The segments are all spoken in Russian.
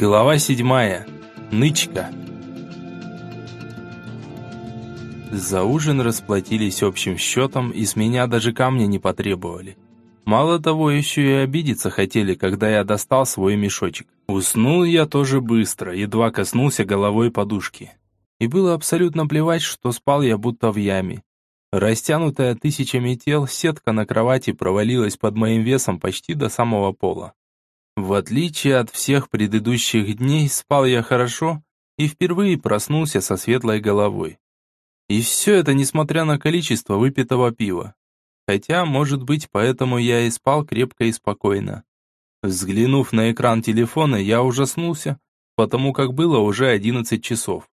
Глава седьмая. Нычка. За ужин расплатились общим счетом, и с меня даже камня не потребовали. Мало того, еще и обидеться хотели, когда я достал свой мешочек. Уснул я тоже быстро, едва коснулся головой подушки. И было абсолютно плевать, что спал я будто в яме. Растянутая тысячами тел, сетка на кровати провалилась под моим весом почти до самого пола. В отличие от всех предыдущих дней, спал я хорошо и впервые проснулся со светлой головой. И все это несмотря на количество выпитого пива. Хотя, может быть, поэтому я и спал крепко и спокойно. Взглянув на экран телефона, я ужаснулся, потому как было уже 11 часов.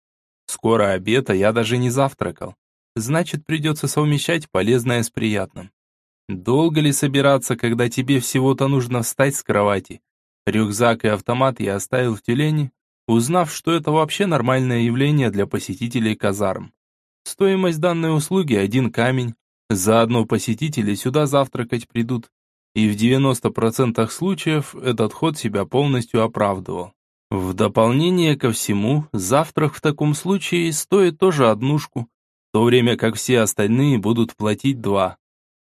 Скоро обед, а я даже не завтракал. Значит, придется совмещать полезное с приятным. Долго ли собираться, когда тебе всего-то нужно встать с кровати, Рюкзак и автомат я оставил в тюлени, узнав, что это вообще нормальное явление для посетителей казарм. Стоимость данной услуги – один камень. Заодно посетители сюда завтракать придут. И в 90% случаев этот ход себя полностью оправдывал. В дополнение ко всему, завтрак в таком случае стоит тоже однушку, в то время как все остальные будут платить два.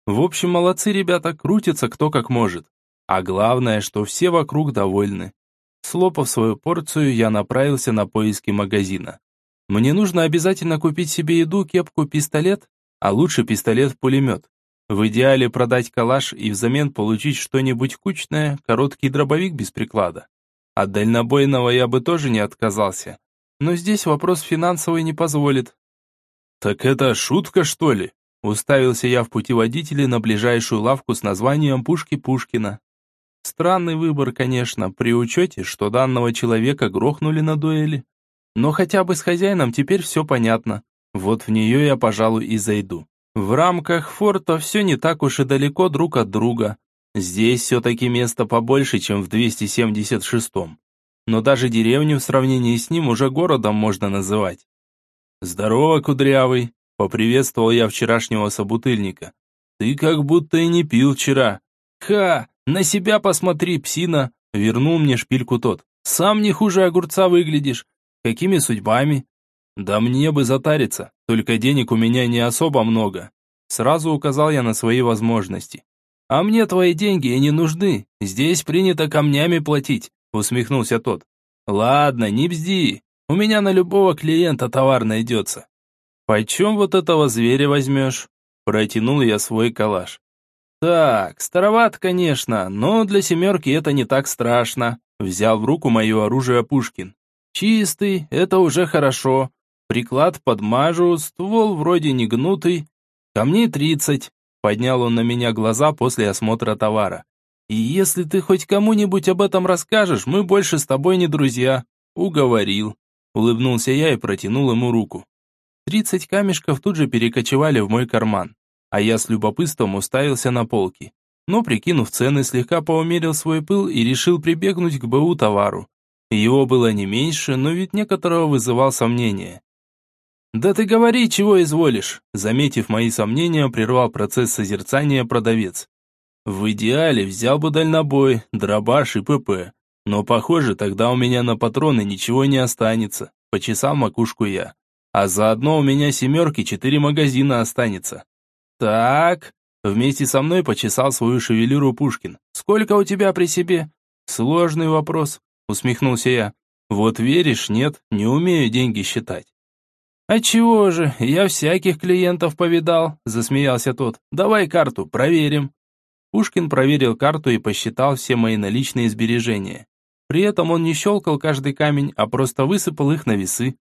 В общем, молодцы ребята, крутятся кто как может. А главное, что все вокруг довольны. Слопав свою порцию, я направился на поиски магазина. Мне нужно обязательно купить себе еду, кепку, пистолет, а лучше пистолет-пулемет. В идеале продать калаш и взамен получить что-нибудь кучное, короткий дробовик без приклада. От дальнобойного я бы тоже не отказался. Но здесь вопрос финансовый не позволит. «Так это шутка, что ли?» Уставился я в путеводителе на ближайшую лавку с названием «Пушки Пушкина». Странный выбор, конечно, при учете, что данного человека грохнули на дуэли. Но хотя бы с хозяином теперь все понятно. Вот в нее я, пожалуй, и зайду. В рамках форта все не так уж и далеко друг от друга. Здесь все-таки место побольше, чем в 276-м. Но даже деревню в сравнении с ним уже городом можно называть. «Здорово, кудрявый!» — поприветствовал я вчерашнего собутыльника. «Ты как будто и не пил вчера». «Ха! «На себя посмотри, псина!» — вернул мне шпильку тот. «Сам не хуже огурца выглядишь. Какими судьбами?» «Да мне бы затариться, только денег у меня не особо много». Сразу указал я на свои возможности. «А мне твои деньги и не нужны. Здесь принято камнями платить», — усмехнулся тот. «Ладно, не бзди. У меня на любого клиента товар найдется». «Почем вот этого зверя возьмешь?» Протянул я свой калаш. «Так, староват, конечно, но для семерки это не так страшно», взял в руку мое оружие Пушкин. «Чистый, это уже хорошо. Приклад подмажу, ствол вроде не гнутый. Камней тридцать», поднял он на меня глаза после осмотра товара. «И если ты хоть кому-нибудь об этом расскажешь, мы больше с тобой не друзья». «Уговорил», улыбнулся я и протянул ему руку. Тридцать камешков тут же перекочевали в мой карман а я с любопытством уставился на полки. Но, прикинув цены, слегка поумерил свой пыл и решил прибегнуть к БУ товару. Его было не меньше, но ведь некоторого вызывал сомнение. «Да ты говори, чего изволишь!» Заметив мои сомнения, прервал процесс созерцания продавец. «В идеале взял бы дальнобой, дробаш и ПП. Но, похоже, тогда у меня на патроны ничего не останется», почесал макушку я. «А заодно у меня семерки четыре магазина останется. «Так...» Вместе со мной почесал свою шевелюру Пушкин. «Сколько у тебя при себе?» «Сложный вопрос», усмехнулся я. «Вот веришь, нет, не умею деньги считать». «А чего же, я всяких клиентов повидал», засмеялся тот. «Давай карту, проверим». Пушкин проверил карту и посчитал все мои наличные сбережения. При этом он не щелкал каждый камень, а просто высыпал их на весы.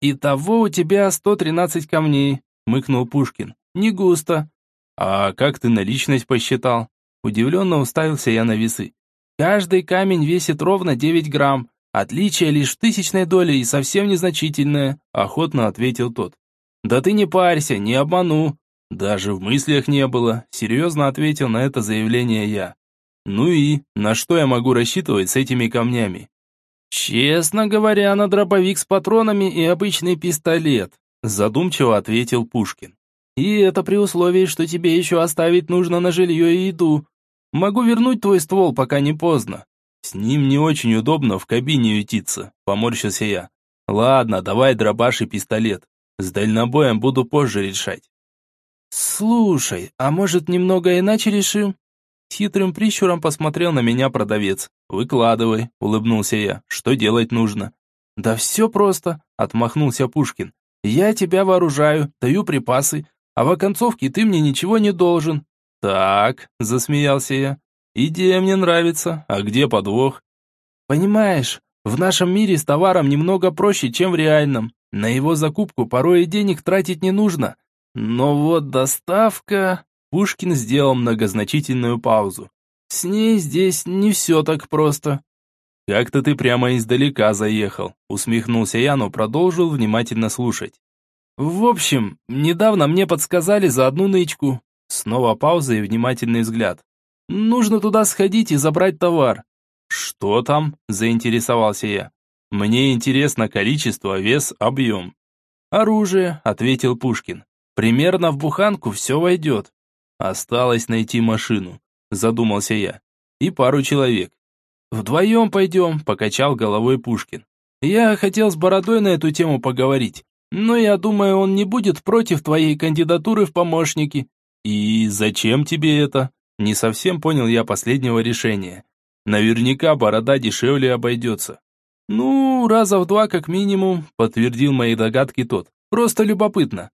«Итого у тебя 113 камней», мыкнул Пушкин. Не густо. А как ты наличность посчитал? Удивленно уставился я на весы. Каждый камень весит ровно 9 грамм. Отличие лишь в тысячной доле и совсем незначительное, охотно ответил тот. Да ты не парься, не обману. Даже в мыслях не было, серьезно ответил на это заявление я. Ну и, на что я могу рассчитывать с этими камнями? Честно говоря, на дробовик с патронами и обычный пистолет, задумчиво ответил Пушкин. И это при условии, что тебе еще оставить нужно на жилье и еду. Могу вернуть твой ствол, пока не поздно. С ним не очень удобно в кабине ютиться, поморщился я. Ладно, давай дробаш и пистолет. С дальнобоем буду позже решать. Слушай, а может немного иначе решим? С хитрым прищуром посмотрел на меня продавец. «Выкладывай», — улыбнулся я. «Что делать нужно?» «Да все просто», — отмахнулся Пушкин. «Я тебя вооружаю, даю припасы, а в оконцовке ты мне ничего не должен». «Так», — засмеялся я. «Идея мне нравится. А где подвох?» «Понимаешь, в нашем мире с товаром немного проще, чем в реальном. На его закупку порой и денег тратить не нужно. Но вот доставка...» Пушкин сделал многозначительную паузу. «С ней здесь не все так просто». «Как-то ты прямо издалека заехал», усмехнулся я, но продолжил внимательно слушать. «В общем, недавно мне подсказали за одну нычку». Снова пауза и внимательный взгляд. «Нужно туда сходить и забрать товар». «Что там?» – заинтересовался я. «Мне интересно количество, вес, объем». «Оружие», – ответил Пушкин. «Примерно в буханку все войдет». Осталось найти машину, задумался я. И пару человек. Вдвоем пойдем, покачал головой Пушкин. Я хотел с Бородой на эту тему поговорить, но я думаю, он не будет против твоей кандидатуры в помощники. И зачем тебе это? Не совсем понял я последнего решения. Наверняка Борода дешевле обойдется. Ну, раза в два как минимум, подтвердил мои догадки тот. Просто любопытно.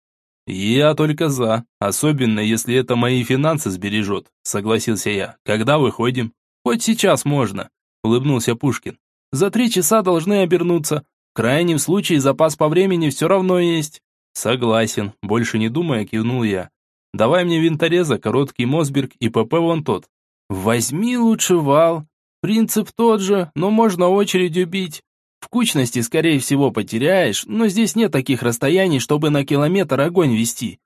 «Я только за, особенно если это мои финансы сбережет», — согласился я. «Когда выходим?» «Хоть сейчас можно», — улыбнулся Пушкин. «За три часа должны обернуться. Крайнем случае запас по времени все равно есть». «Согласен», — больше не думая, кивнул я. «Давай мне винтореза, короткий Мосберг и ПП вон тот». «Возьми лучше вал. Принцип тот же, но можно очередь убить. В кучности, скорее всего, потеряешь, но здесь нет таких расстояний, чтобы на километр огонь вести.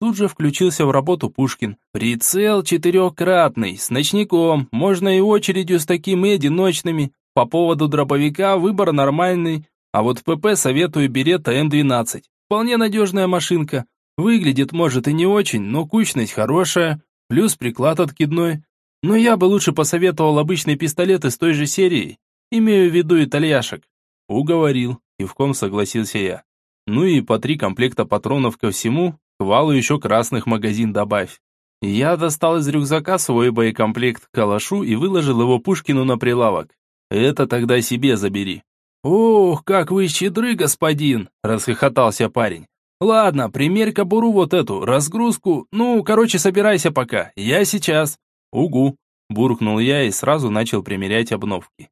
Тут же включился в работу Пушкин. Прицел четырехкратный, с ночником, можно и очередью с такими одиночными. По поводу дробовика выбор нормальный, а вот ПП советую берета М12. Вполне надежная машинка. Выглядит, может, и не очень, но кучность хорошая, плюс приклад откидной. Но я бы лучше посоветовал обычный пистолет из той же серии. Имею в виду итальяшек. Уговорил, кивком согласился я. Ну и по три комплекта патронов ко всему, к валу еще красных магазин добавь. Я достал из рюкзака свой боекомплект калашу и выложил его Пушкину на прилавок. Это тогда себе забери. «Ох, как вы щедры, господин!» – расхохотался парень. «Ладно, примерь кобуру вот эту, разгрузку, ну, короче, собирайся пока, я сейчас». «Угу», – буркнул я и сразу начал примерять обновки.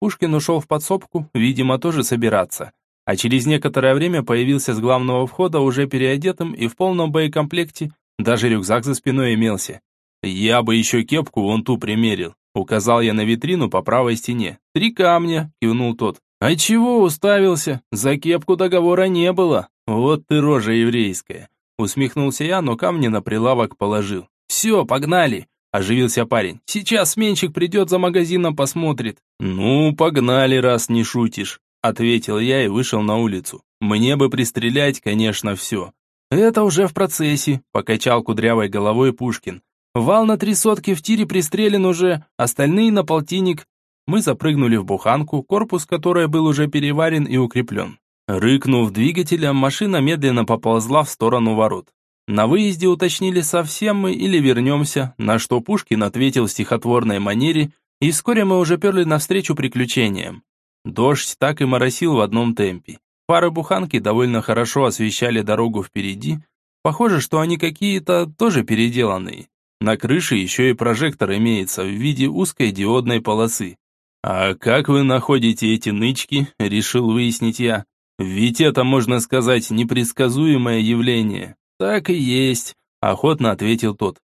Пушкин ушел в подсобку, видимо, тоже собираться. А через некоторое время появился с главного входа уже переодетым и в полном боекомплекте, даже рюкзак за спиной имелся. «Я бы еще кепку вон ту примерил», указал я на витрину по правой стене. «Три камня», кивнул тот. «А чего уставился? За кепку договора не было». «Вот ты рожа еврейская», усмехнулся я, но камни на прилавок положил. «Все, погнали!» Оживился парень. «Сейчас сменщик придет за магазином, посмотрит». «Ну, погнали, раз не шутишь», ответил я и вышел на улицу. «Мне бы пристрелять, конечно, все». «Это уже в процессе», покачал кудрявой головой Пушкин. «Вал на три сотки в тире пристрелен уже, остальные на полтинник». Мы запрыгнули в буханку, корпус которой был уже переварен и укреплен. Рыкнув двигателем, машина медленно поползла в сторону ворот. На выезде уточнили, совсем мы или вернемся, на что Пушкин ответил в стихотворной манере, и вскоре мы уже перли навстречу приключениям. Дождь так и моросил в одном темпе. Фары буханки довольно хорошо освещали дорогу впереди. Похоже, что они какие-то тоже переделанные. На крыше еще и прожектор имеется в виде узкой диодной полосы. «А как вы находите эти нычки?» – решил выяснить я. «Ведь это, можно сказать, непредсказуемое явление». «Так и есть», – охотно ответил тот.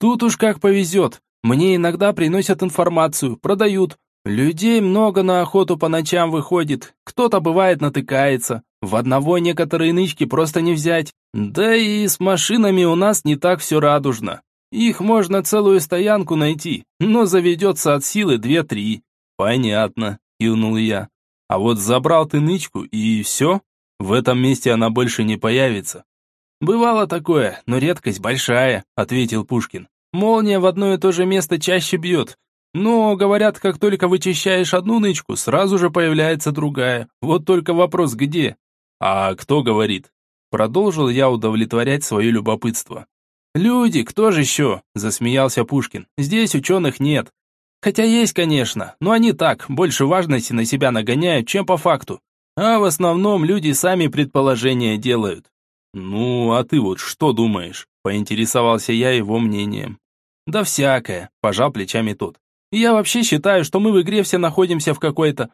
«Тут уж как повезет. Мне иногда приносят информацию, продают. Людей много на охоту по ночам выходит. Кто-то бывает натыкается. В одного некоторые нычки просто не взять. Да и с машинами у нас не так все радужно. Их можно целую стоянку найти, но заведется от силы две-три». «Понятно», – кивнул я. «А вот забрал ты нычку и все? В этом месте она больше не появится». «Бывало такое, но редкость большая», — ответил Пушкин. «Молния в одно и то же место чаще бьет. Но, говорят, как только вычищаешь одну нычку, сразу же появляется другая. Вот только вопрос где? А кто говорит? Продолжил я удовлетворять свое любопытство. «Люди, кто же еще?» – засмеялся Пушкин. «Здесь ученых нет. Хотя есть, конечно, но они так, больше важности на себя нагоняют, чем по факту. А в основном люди сами предположения делают». «Ну, а ты вот что думаешь?» – поинтересовался я его мнением. «Да всякое», – пожал плечами тот. «Я вообще считаю, что мы в игре все находимся в какой-то...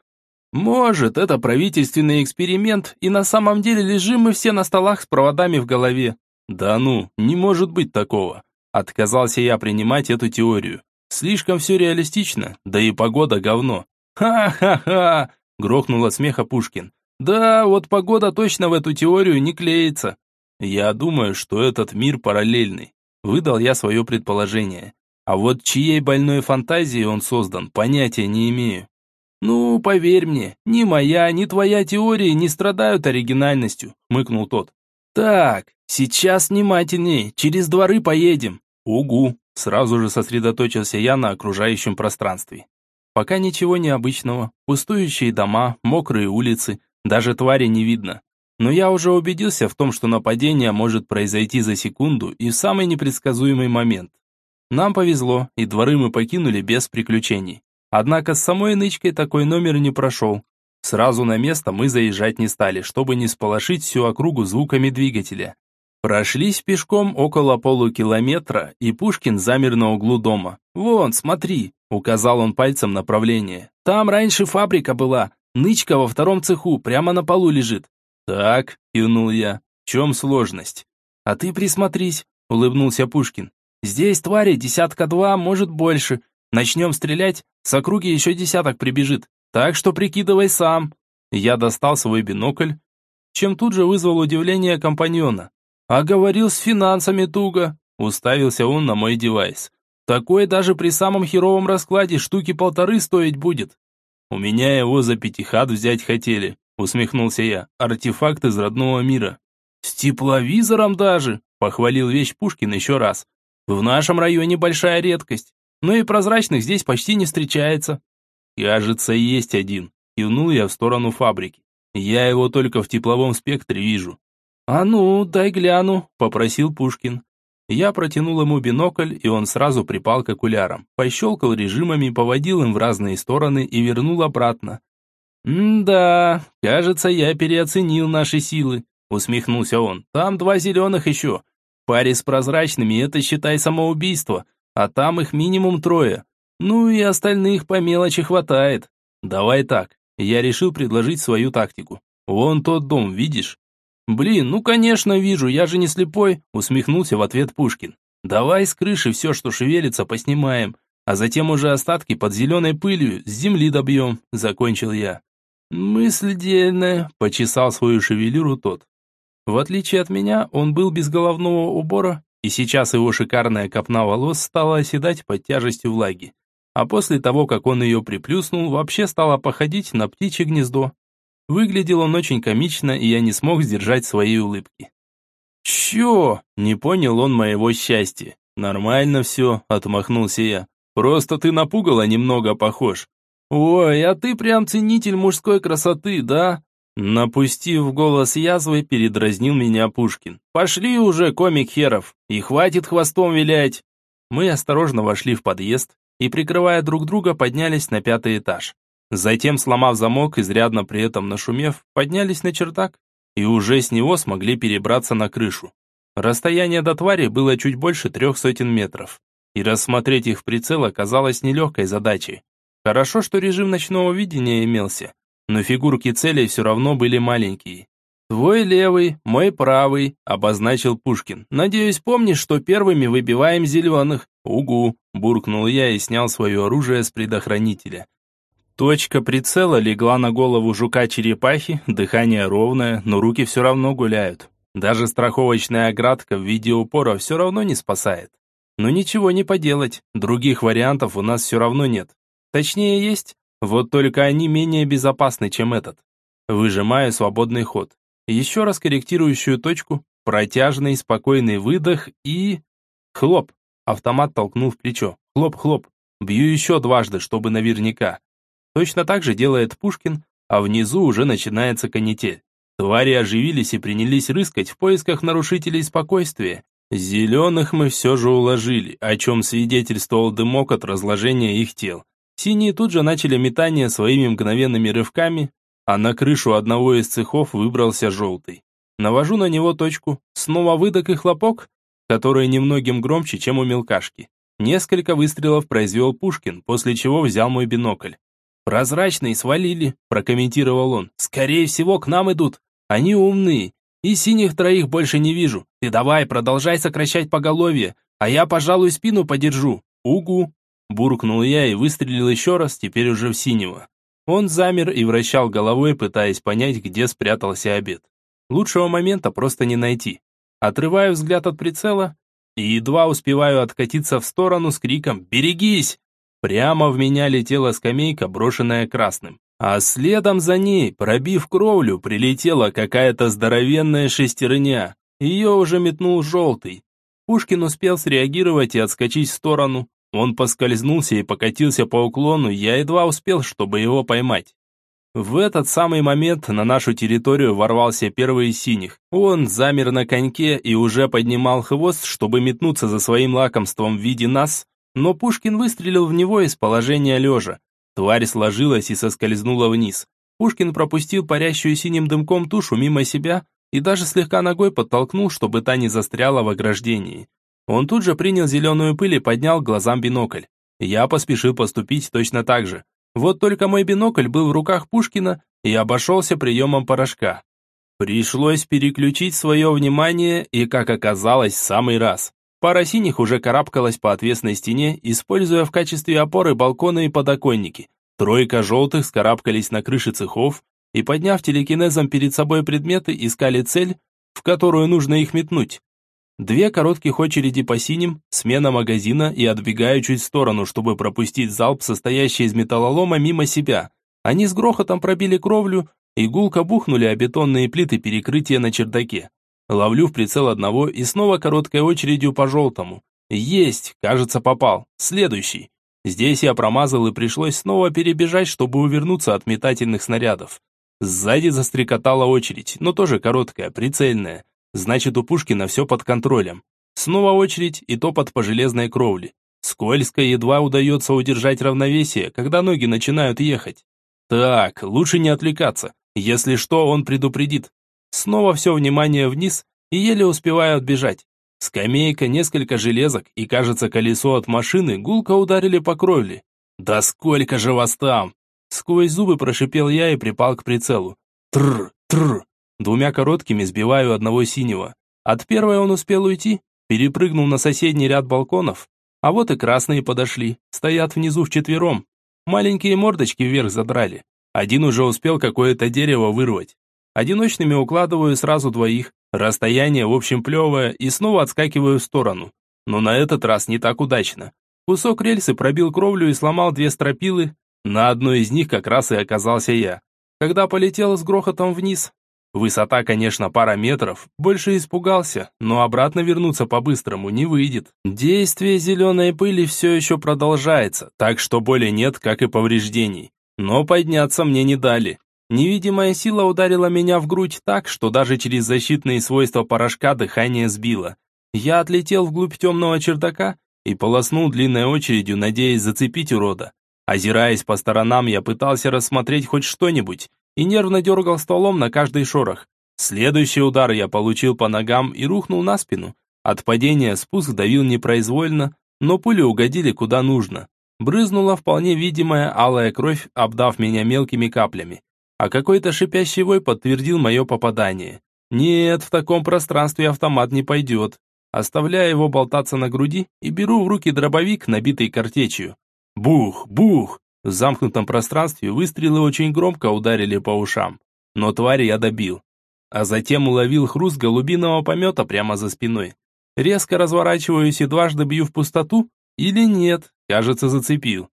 Может, это правительственный эксперимент, и на самом деле лежим мы все на столах с проводами в голове. «Да ну, не может быть такого!» Отказался я принимать эту теорию. Слишком все реалистично, да и погода говно. «Ха-ха-ха!» – грохнула смеха Пушкин. «Да, вот погода точно в эту теорию не клеится». «Я думаю, что этот мир параллельный», – выдал я свое предположение. А вот чьей больной фантазии он создан, понятия не имею. «Ну, поверь мне, ни моя, ни твоя теории не страдают оригинальностью», – хмыкнул тот. «Так, сейчас внимательней, через дворы поедем». «Угу», сразу же сосредоточился я на окружающем пространстве. Пока ничего необычного, пустующие дома, мокрые улицы, даже твари не видно. Но я уже убедился в том, что нападение может произойти за секунду и в самый непредсказуемый момент. Нам повезло, и дворы мы покинули без приключений. Однако с самой нычкой такой номер не прошел. Сразу на место мы заезжать не стали, чтобы не сполошить всю округу звуками двигателя. Прошлись пешком около полукилометра, и Пушкин замер на углу дома. «Вон, смотри!» – указал он пальцем направление. «Там раньше фабрика была. Нычка во втором цеху, прямо на полу лежит». «Так», – кивнул я, – «в чем сложность?» «А ты присмотрись», – улыбнулся Пушкин. «Здесь твари десятка-два, может больше. Начнем стрелять, с округи еще десяток прибежит. Так что прикидывай сам. Я достал свой бинокль, чем тут же вызвал удивление компаньона. А говорил с финансами туго. Уставился он на мой девайс. Такой даже при самом херовом раскладе штуки полторы стоить будет. У меня его за пятихат взять хотели, усмехнулся я. Артефакт из родного мира. С тепловизором даже, похвалил вещь Пушкин еще раз. В нашем районе большая редкость, но и прозрачных здесь почти не встречается. «Кажется, есть один», – кивнул я в сторону фабрики. «Я его только в тепловом спектре вижу». «А ну, дай гляну», – попросил Пушкин. Я протянул ему бинокль, и он сразу припал к окулярам, пощелкал режимами, поводил им в разные стороны и вернул обратно. «М-да, кажется, я переоценил наши силы», – усмехнулся он. «Там два зеленых еще. Паре с прозрачными – это, считай, самоубийство, а там их минимум трое. Ну и остальных по мелочи хватает. Давай так, я решил предложить свою тактику. Вон тот дом, видишь? Блин, ну конечно вижу, я же не слепой, усмехнулся в ответ Пушкин. Давай с крыши все, что шевелится, поснимаем, а затем уже остатки под зеленой пылью с земли добьем, закончил я. Мысль дельная, почесал свою шевелюру тот. В отличие от меня, он был без головного убора, и сейчас его шикарная копна волос стала оседать под тяжестью влаги а после того, как он ее приплюснул, вообще стало походить на птичье гнездо. Выглядел он очень комично, и я не смог сдержать своей улыбки. «Чё?» – не понял он моего счастья. «Нормально все», – отмахнулся я. «Просто ты напугала немного похож». «Ой, а ты прям ценитель мужской красоты, да?» Напустив голос язвы, передразнил меня Пушкин. «Пошли уже, комик херов, и хватит хвостом вилять!» Мы осторожно вошли в подъезд, и, прикрывая друг друга, поднялись на пятый этаж. Затем, сломав замок, изрядно при этом нашумев, поднялись на чердак и уже с него смогли перебраться на крышу. Расстояние до твари было чуть больше трех сотен метров, и рассмотреть их в прицел оказалось нелегкой задачей. Хорошо, что режим ночного видения имелся, но фигурки целей все равно были маленькие. «Твой левый, мой правый», — обозначил Пушкин. «Надеюсь, помнишь, что первыми выбиваем зеленых?» «Угу», — буркнул я и снял свое оружие с предохранителя. Точка прицела легла на голову жука-черепахи, дыхание ровное, но руки все равно гуляют. Даже страховочная оградка в виде упора все равно не спасает. Но ничего не поделать, других вариантов у нас все равно нет. Точнее есть, вот только они менее безопасны, чем этот. Выжимаю свободный ход еще раз корректирующую точку, протяжный спокойный выдох и... Хлоп! Автомат толкнул в плечо. Хлоп-хлоп. Бью еще дважды, чтобы наверняка. Точно так же делает Пушкин, а внизу уже начинается канитель. Твари оживились и принялись рыскать в поисках нарушителей спокойствия. Зеленых мы все же уложили, о чем свидетельствовал дымок от разложения их тел. Синие тут же начали метание своими мгновенными рывками, а на крышу одного из цехов выбрался желтый. Навожу на него точку, снова выдох и хлопок, который немногим громче, чем у мелкашки. Несколько выстрелов произвел Пушкин, после чего взял мой бинокль. «Прозрачные свалили», – прокомментировал он. «Скорее всего, к нам идут. Они умные. И синих троих больше не вижу. Ты давай, продолжай сокращать поголовье, а я, пожалуй, спину подержу. Угу». Буркнул я и выстрелил еще раз, теперь уже в синего. Он замер и вращал головой, пытаясь понять, где спрятался обед. Лучшего момента просто не найти. Отрываю взгляд от прицела и едва успеваю откатиться в сторону с криком «Берегись!». Прямо в меня летела скамейка, брошенная красным. А следом за ней, пробив кровлю, прилетела какая-то здоровенная шестерня. Ее уже метнул желтый. Пушкин успел среагировать и отскочить в сторону, он поскользнулся и покатился по уклону, я едва успел, чтобы его поймать. В этот самый момент на нашу территорию ворвался первый из синих. Он замер на коньке и уже поднимал хвост, чтобы метнуться за своим лакомством в виде нас, но Пушкин выстрелил в него из положения лежа. Тварь сложилась и соскользнула вниз. Пушкин пропустил парящую синим дымком тушу мимо себя и даже слегка ногой подтолкнул, чтобы та не застряла в ограждении. Он тут же принял зеленую пыль и поднял к глазам бинокль. Я поспешил поступить точно так же. Вот только мой бинокль был в руках Пушкина и обошелся приемом порошка. Пришлось переключить свое внимание и, как оказалось, в самый раз. Пара синих уже карабкалась по отвесной стене, используя в качестве опоры балконы и подоконники. Тройка желтых скарабкались на крыши цехов и, подняв телекинезом перед собой предметы, искали цель, в которую нужно их метнуть. Две коротких очереди по синим, смена магазина и отбегаю чуть в сторону, чтобы пропустить залп, состоящий из металлолома, мимо себя. Они с грохотом пробили кровлю и гулко бухнули о бетонные плиты перекрытия на чердаке. Ловлю в прицел одного и снова короткой очередью по желтому. Есть, кажется, попал. Следующий. Здесь я промазал и пришлось снова перебежать, чтобы увернуться от метательных снарядов. Сзади застрекотала очередь, но тоже короткая, прицельная. Значит, у Пушкина все под контролем. Снова очередь и топот по железной кровле. Скользко едва удается удержать равновесие, когда ноги начинают ехать. Так, лучше не отвлекаться. Если что, он предупредит. Снова все внимание вниз и еле успеваю отбежать. Скамейка, несколько железок и, кажется, колесо от машины гулко ударили по кровле. «Да сколько же вас там!» Сквозь зубы прошипел я и припал к прицелу. Тр, тр. Двумя короткими сбиваю одного синего. От первой он успел уйти, перепрыгнул на соседний ряд балконов. А вот и красные подошли, стоят внизу вчетвером. Маленькие мордочки вверх задрали. Один уже успел какое-то дерево вырвать. Одиночными укладываю сразу двоих. Расстояние, в общем, плевое, и снова отскакиваю в сторону. Но на этот раз не так удачно. Кусок рельсы пробил кровлю и сломал две стропилы. На одной из них как раз и оказался я. Когда полетел с грохотом вниз, Высота, конечно, пара метров, больше испугался, но обратно вернуться по-быстрому не выйдет. Действие зеленой пыли все еще продолжается, так что боли нет, как и повреждений. Но подняться мне не дали. Невидимая сила ударила меня в грудь так, что даже через защитные свойства порошка дыхание сбило. Я отлетел вглубь темного чердака и полоснул длинной очередью, надеясь зацепить урода. Озираясь по сторонам, я пытался рассмотреть хоть что-нибудь, и нервно дергал стволом на каждый шорох. Следующий удар я получил по ногам и рухнул на спину. От падения спуск давил непроизвольно, но пули угодили куда нужно. Брызнула вполне видимая алая кровь, обдав меня мелкими каплями. А какой-то шипящий вой подтвердил мое попадание. Нет, в таком пространстве автомат не пойдет. Оставляю его болтаться на груди и беру в руки дробовик, набитый картечью. Бух, бух! В замкнутом пространстве выстрелы очень громко ударили по ушам. Но тварь я добил. А затем уловил хруст голубиного помета прямо за спиной. Резко разворачиваюсь и дважды бью в пустоту? Или нет? Кажется, зацепил.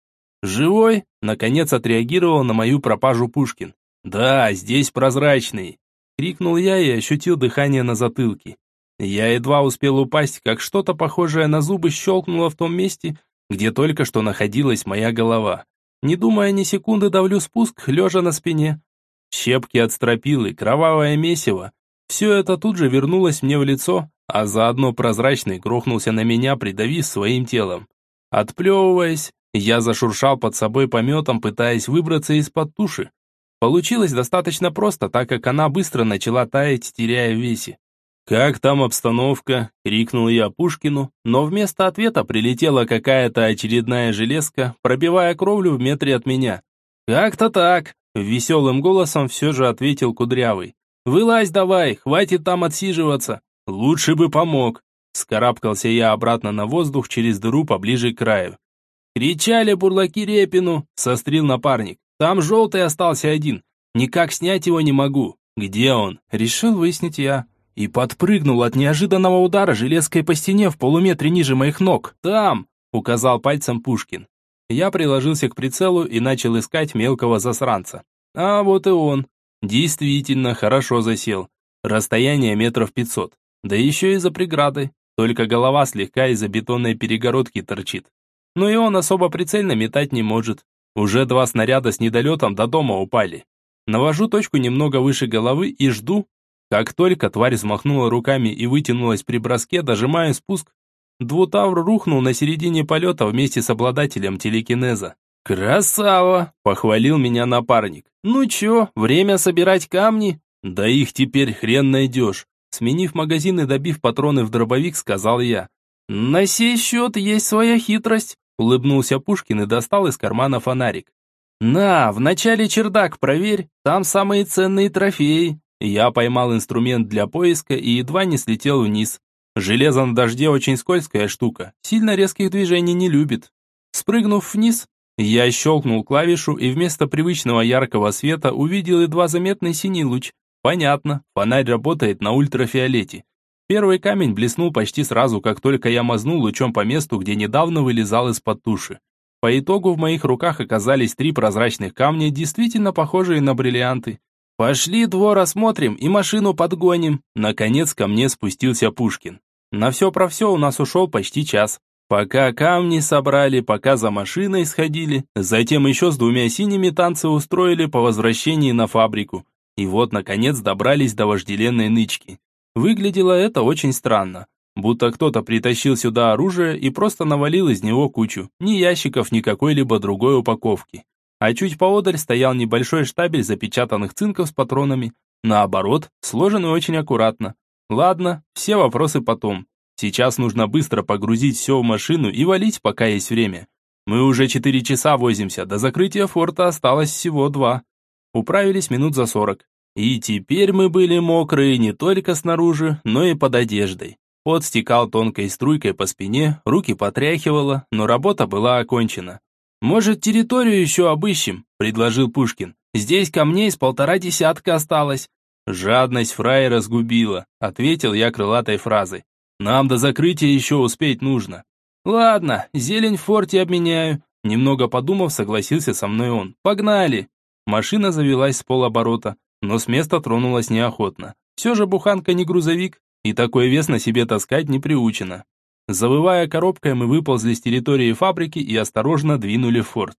«Живой?» – наконец отреагировал на мою пропажу Пушкин. «Да, здесь прозрачный!» – крикнул я и ощутил дыхание на затылке. Я едва успел упасть, как что-то похожее на зубы щелкнуло в том месте, где только что находилась моя голова. Не думая ни секунды, давлю спуск, лежа на спине. Щепки от стропилы, кровавое месиво. Все это тут же вернулось мне в лицо, а заодно прозрачный грохнулся на меня, придавив своим телом. Отплевываясь, я зашуршал под собой пометом, пытаясь выбраться из-под туши. Получилось достаточно просто, так как она быстро начала таять, теряя в весе. «Как там обстановка?» — крикнул я Пушкину, но вместо ответа прилетела какая-то очередная железка, пробивая кровлю в метре от меня. «Как-то так», — веселым голосом все же ответил Кудрявый. «Вылазь давай, хватит там отсиживаться. Лучше бы помог». Скарабкался я обратно на воздух через дыру поближе к краю. «Кричали бурлаки Репину!» — сострил напарник. «Там желтый остался один. Никак снять его не могу. Где он?» Решил выяснить я. И подпрыгнул от неожиданного удара железкой по стене в полуметре ниже моих ног. «Там!» — указал пальцем Пушкин. Я приложился к прицелу и начал искать мелкого засранца. А вот и он. Действительно, хорошо засел. Расстояние метров пятьсот. Да еще и за преградой. Только голова слегка из-за бетонной перегородки торчит. Но и он особо прицельно метать не может. Уже два снаряда с недолетом до дома упали. Навожу точку немного выше головы и жду. Как только тварь взмахнула руками и вытянулась при броске, дожимая спуск, двутавр рухнул на середине полета вместе с обладателем телекинеза. «Красава!» – похвалил меня напарник. «Ну чё, время собирать камни?» «Да их теперь хрен найдешь!» Сменив магазин и добив патроны в дробовик, сказал я. «На сей счет есть своя хитрость», – улыбнулся Пушкин и достал из кармана фонарик. «На, вначале чердак проверь, там самые ценные трофеи». Я поймал инструмент для поиска и едва не слетел вниз. Железо на дожде очень скользкая штука, сильно резких движений не любит. Спрыгнув вниз, я щелкнул клавишу и вместо привычного яркого света увидел едва заметный синий луч. Понятно, фонарь работает на ультрафиолете. Первый камень блеснул почти сразу, как только я мазнул лучом по месту, где недавно вылезал из-под туши. По итогу в моих руках оказались три прозрачных камня, действительно похожие на бриллианты. «Пошли двор осмотрим и машину подгоним!» Наконец ко мне спустился Пушкин. На все про все у нас ушел почти час. Пока камни собрали, пока за машиной сходили, затем еще с двумя синими танцы устроили по возвращении на фабрику. И вот, наконец, добрались до вожделенной нычки. Выглядело это очень странно. Будто кто-то притащил сюда оружие и просто навалил из него кучу. Ни ящиков, ни какой-либо другой упаковки. А чуть поодаль стоял небольшой штабель запечатанных цинков с патронами. Наоборот, сложенный очень аккуратно. Ладно, все вопросы потом. Сейчас нужно быстро погрузить все в машину и валить, пока есть время. Мы уже четыре часа возимся, до закрытия форта осталось всего два. Управились минут за сорок. И теперь мы были мокрые не только снаружи, но и под одеждой. Пот стекал тонкой струйкой по спине, руки потряхивало, но работа была окончена. «Может, территорию еще обыщем?» – предложил Пушкин. «Здесь камней с полтора десятка осталось». «Жадность фраера разгубила», – ответил я крылатой фразой. Нам до закрытия еще успеть нужно. Ладно, зелень в форте обменяю. Немного подумав, согласился со мной он. Погнали. Машина завелась с полоборота, но с места тронулась неохотно. Все же буханка не грузовик, и такой вес на себе таскать не приучено. Завывая коробкой, мы выползли с территории фабрики и осторожно двинули в форт.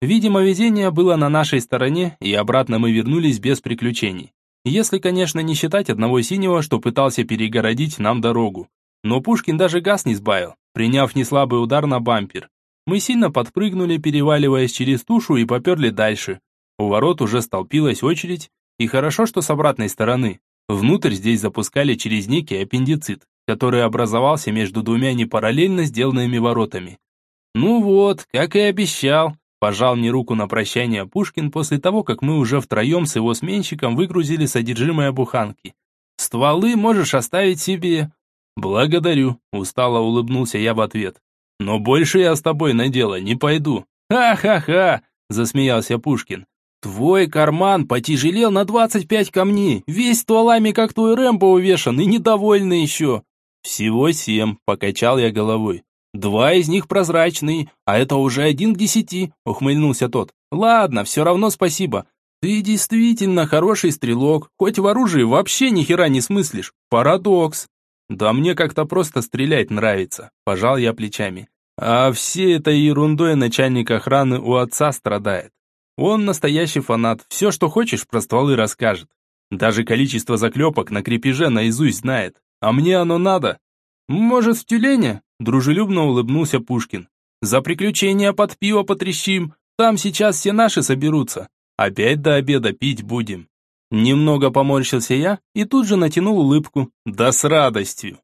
Видимо, везение было на нашей стороне, и обратно мы вернулись без приключений. Если, конечно, не считать одного синего, что пытался перегородить нам дорогу. Но Пушкин даже газ не сбавил, приняв неслабый удар на бампер. Мы сильно подпрыгнули, переваливаясь через тушу и поперли дальше. У ворот уже столпилась очередь, и хорошо, что с обратной стороны. Внутрь здесь запускали через некий аппендицит, который образовался между двумя непараллельно сделанными воротами. Ну вот, как и обещал, Пожал мне руку на прощание Пушкин после того, как мы уже втроем с его сменщиком выгрузили содержимое буханки. «Стволы можешь оставить себе». «Благодарю», – устало улыбнулся я в ответ. «Но больше я с тобой на дело не пойду». «Ха-ха-ха», – засмеялся Пушкин. «Твой карман потяжелел на двадцать пять камней, весь стволами, как твой Рэмбо увешан, и недовольный еще». «Всего семь», – покачал я головой. «Два из них прозрачные, а это уже один к десяти», — ухмыльнулся тот. «Ладно, все равно спасибо. Ты действительно хороший стрелок, хоть в оружии вообще ни хера не смыслишь. Парадокс». «Да мне как-то просто стрелять нравится», — пожал я плечами. А всей этой ерундой начальник охраны у отца страдает. Он настоящий фанат, все, что хочешь, про стволы расскажет. Даже количество заклепок на крепеже наизусть знает. А мне оно надо. Может, в тюлене? Дружелюбно улыбнулся Пушкин. За приключения под пиво потрещим. Там сейчас все наши соберутся. Опять до обеда пить будем. Немного поморщился я и тут же натянул улыбку. Да с радостью.